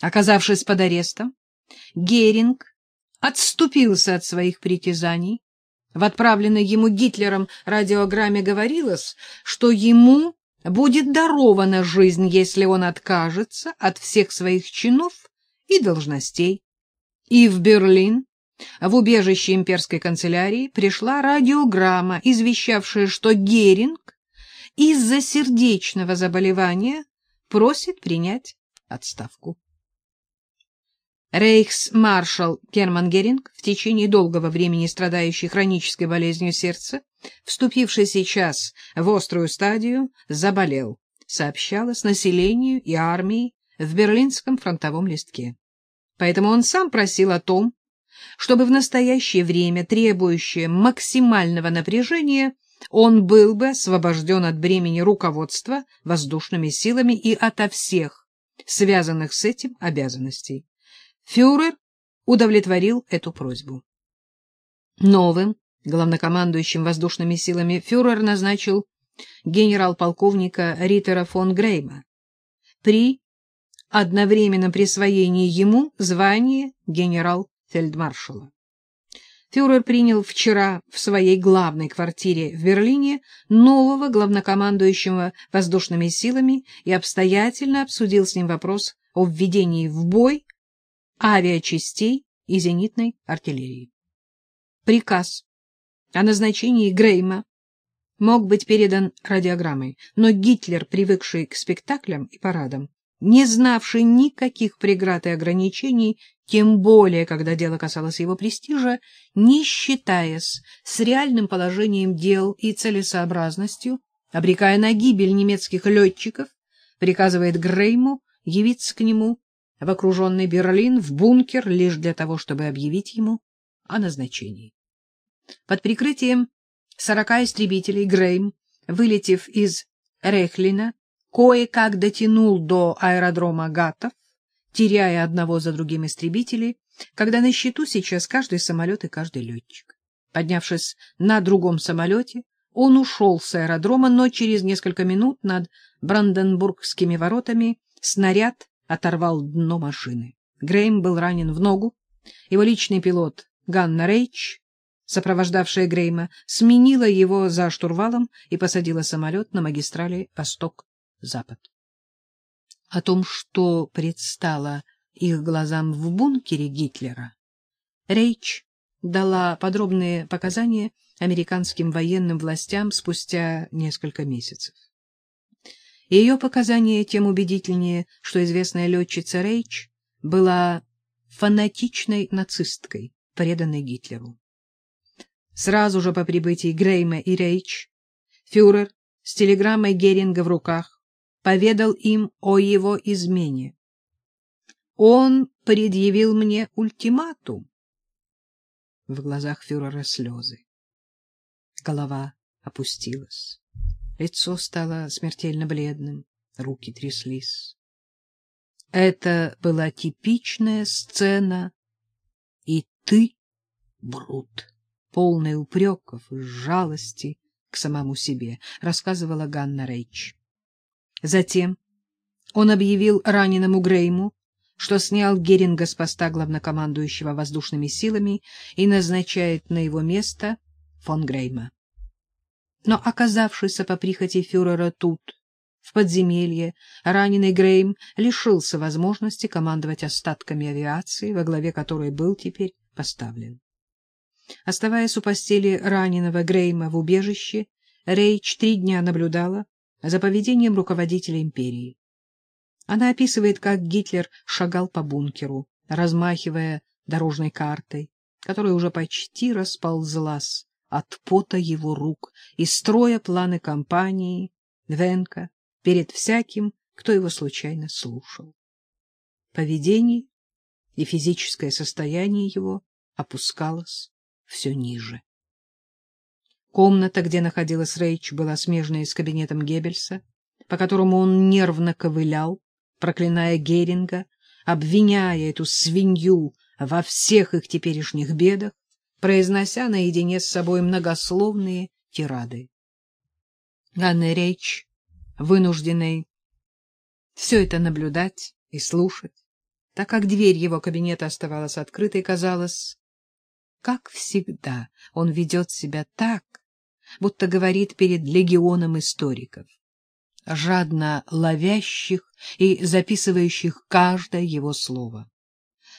Оказавшись под арестом, Геринг отступился от своих притязаний. В отправленной ему Гитлером радиограмме говорилось, что ему будет дарована жизнь, если он откажется от всех своих чинов и должностей. И в Берлин, в убежище имперской канцелярии, пришла радиограмма, извещавшая, что Геринг из-за сердечного заболевания просит принять отставку. Рейхсмаршал Герман Геринг, в течение долгого времени страдающий хронической болезнью сердца, вступивший сейчас в острую стадию, заболел, сообщалось населению и армии в берлинском фронтовом листке. Поэтому он сам просил о том, чтобы в настоящее время, требующее максимального напряжения, он был бы освобожден от бремени руководства воздушными силами и ото всех связанных с этим обязанностей. Фюрер удовлетворил эту просьбу. Новым главнокомандующим воздушными силами фюрер назначил генерал-полковника Риттера фон Грейма при одновременном присвоении ему звания генерал-фельдмаршала. Фюрер принял вчера в своей главной квартире в Берлине нового главнокомандующего воздушными силами и обстоятельно обсудил с ним вопрос о введении в бой авиачастей и зенитной артиллерии. Приказ о назначении Грейма мог быть передан радиограммой, но Гитлер, привыкший к спектаклям и парадам, не знавший никаких преград и ограничений, тем более, когда дело касалось его престижа, не считаясь с реальным положением дел и целесообразностью, обрекая на гибель немецких летчиков, приказывает Грейму явиться к нему в окруженный Берлин в бункер лишь для того, чтобы объявить ему о назначении. Под прикрытием сорока истребителей Грейм, вылетев из Рехлина, кое-как дотянул до аэродрома Гатов, теряя одного за другим истребителей, когда на счету сейчас каждый самолет и каждый летчик. Поднявшись на другом самолете, он ушел с аэродрома, но через несколько минут над Бранденбургскими воротами снаряд оторвал дно машины. Грейм был ранен в ногу. Его личный пилот Ганна Рейч, сопровождавшая Грейма, сменила его за штурвалом и посадила самолет на магистрали Восток-Запад. О том, что предстало их глазам в бункере Гитлера, Рейч дала подробные показания американским военным властям спустя несколько месяцев. Ее показания тем убедительнее, что известная летчица Рейч была фанатичной нацисткой, преданной Гитлеру. Сразу же по прибытии Грейма и Рейч фюрер с телеграммой Геринга в руках поведал им о его измене. Он предъявил мне ультиматум. В глазах фюрера слезы. Голова опустилась. Лицо стало смертельно бледным, руки тряслись. Это была типичная сцена, и ты, Брут, полный упреков и жалости к самому себе, рассказывала Ганна Рейч. Затем он объявил раненому Грейму, что снял Геринга с поста главнокомандующего воздушными силами и назначает на его место фон Грейма. Но, оказавшийся по прихоти фюрера тут, в подземелье, раненый Грейм лишился возможности командовать остатками авиации, во главе которой был теперь поставлен. Оставаясь у постели раненого Грейма в убежище, Рейч три дня наблюдала за поведением руководителя империи. Она описывает, как Гитлер шагал по бункеру, размахивая дорожной картой, которая уже почти расползлась от пота его рук и строя планы кампании Венка перед всяким, кто его случайно слушал. Поведение и физическое состояние его опускалось все ниже. Комната, где находилась Рейч, была смежной с кабинетом Геббельса, по которому он нервно ковылял, проклиная Геринга, обвиняя эту свинью во всех их теперешних бедах, произнося наедине с собой многословные тирады. Анна Рейч, вынужденной все это наблюдать и слушать, Так как дверь его кабинета оставалась открытой, казалось, как всегда он ведет себя так, будто говорит перед легионом историков, жадно ловящих и записывающих каждое его слово.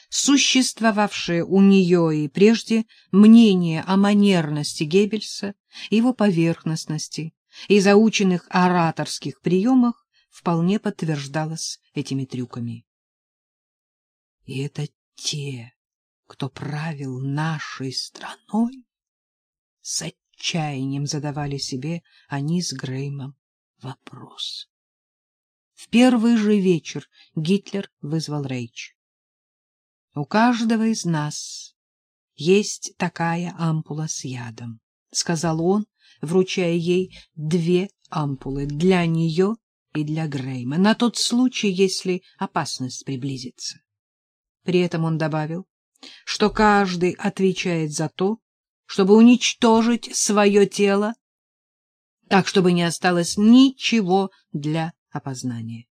Существовавшее у нее и прежде мнение о манерности Геббельса, его поверхностности и заученных ораторских приемах вполне подтверждалось этими трюками. И это те, кто правил нашей страной, с отчаянием задавали себе они с Греймом вопрос. В первый же вечер Гитлер вызвал Рейч. У каждого из нас есть такая ампула с ядом, — сказал он, вручая ей две ампулы для нее и для Грейма, на тот случай, если опасность приблизится. При этом он добавил, что каждый отвечает за то, чтобы уничтожить свое тело, так, чтобы не осталось ничего для опознания.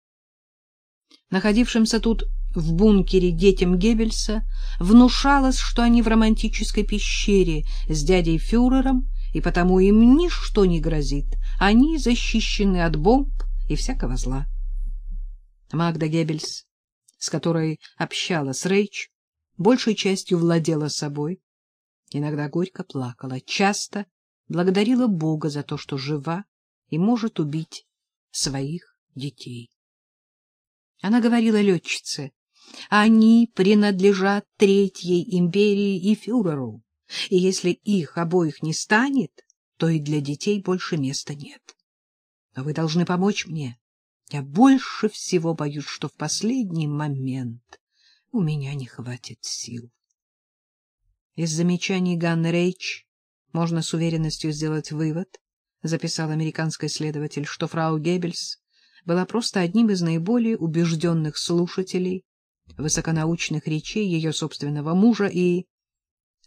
Находившимся тут в бункере детям Геббельса внушалось, что они в романтической пещере с дядей фюрером, и потому им ничто не грозит, они защищены от бомб и всякого зла. Магда Геббельс, с которой общалась Рейч, большей частью владела собой, иногда горько плакала, часто благодарила Бога за то, что жива и может убить своих детей. Она говорила летчице, они принадлежат Третьей империи и фюреру, и если их обоих не станет, то и для детей больше места нет. Но вы должны помочь мне. Я больше всего боюсь, что в последний момент у меня не хватит сил. Из замечаний Ганны Рейч можно с уверенностью сделать вывод, записал американский следователь, что фрау Геббельс была просто одним из наиболее убежденных слушателей высоконаучных речей ее собственного мужа и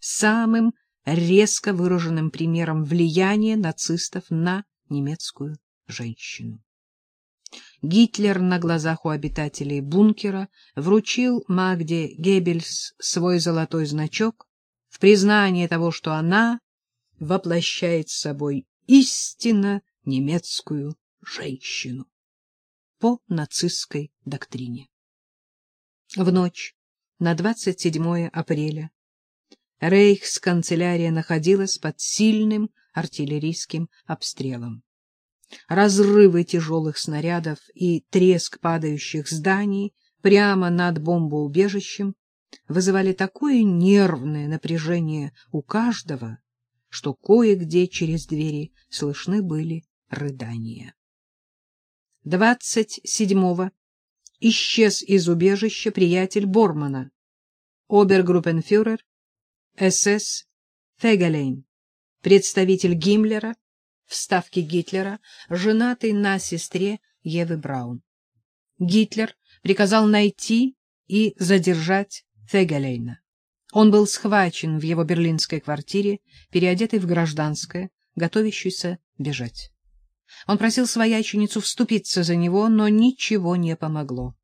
самым резко выраженным примером влияния нацистов на немецкую женщину. Гитлер на глазах у обитателей бункера вручил Магде Геббельс свой золотой значок в признание того, что она воплощает собой истинно немецкую женщину по нацистской доктрине. В ночь на 27 апреля рейхсканцелярия находилась под сильным артиллерийским обстрелом. Разрывы тяжелых снарядов и треск падающих зданий прямо над бомбоубежищем вызывали такое нервное напряжение у каждого, что кое-где через двери слышны были рыдания. 27-го исчез из убежища приятель Бормана, обергруппенфюрер СС Фегелейн, представитель Гиммлера в Ставке Гитлера, женатый на сестре Евы Браун. Гитлер приказал найти и задержать Фегелейна. Он был схвачен в его берлинской квартире, переодетый в гражданское, готовящийся бежать. Он просил свояченицу вступиться за него, но ничего не помогло.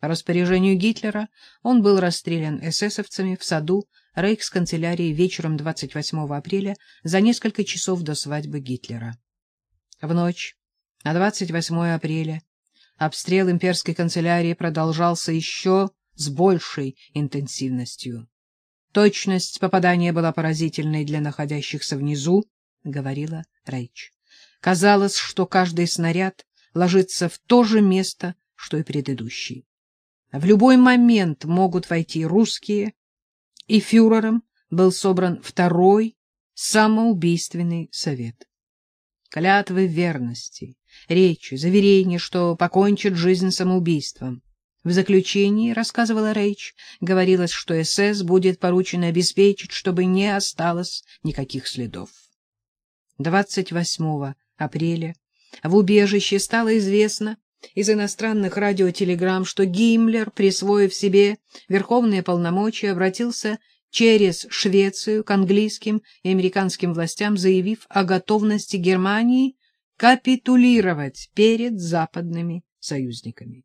По распоряжению Гитлера он был расстрелян эсэсовцами в саду рейхсканцелярии вечером 28 апреля за несколько часов до свадьбы Гитлера. В ночь на 28 апреля обстрел имперской канцелярии продолжался еще с большей интенсивностью. Точность попадания была поразительной для находящихся внизу, — говорила Рейч. Казалось, что каждый снаряд ложится в то же место, что и предыдущий. В любой момент могут войти русские, и фюрером был собран второй самоубийственный совет. Клятвы верности, речи, заверения, что покончит жизнь самоубийством. В заключении, рассказывала Рейч, говорилось, что СС будет поручено обеспечить, чтобы не осталось никаких следов. 28 апреля в убежище стало известно из иностранных радиотелеграмм, что Гиммлер, присвоив себе верховные полномочия, обратился через Швецию к английским и американским властям, заявив о готовности Германии капитулировать перед западными союзниками.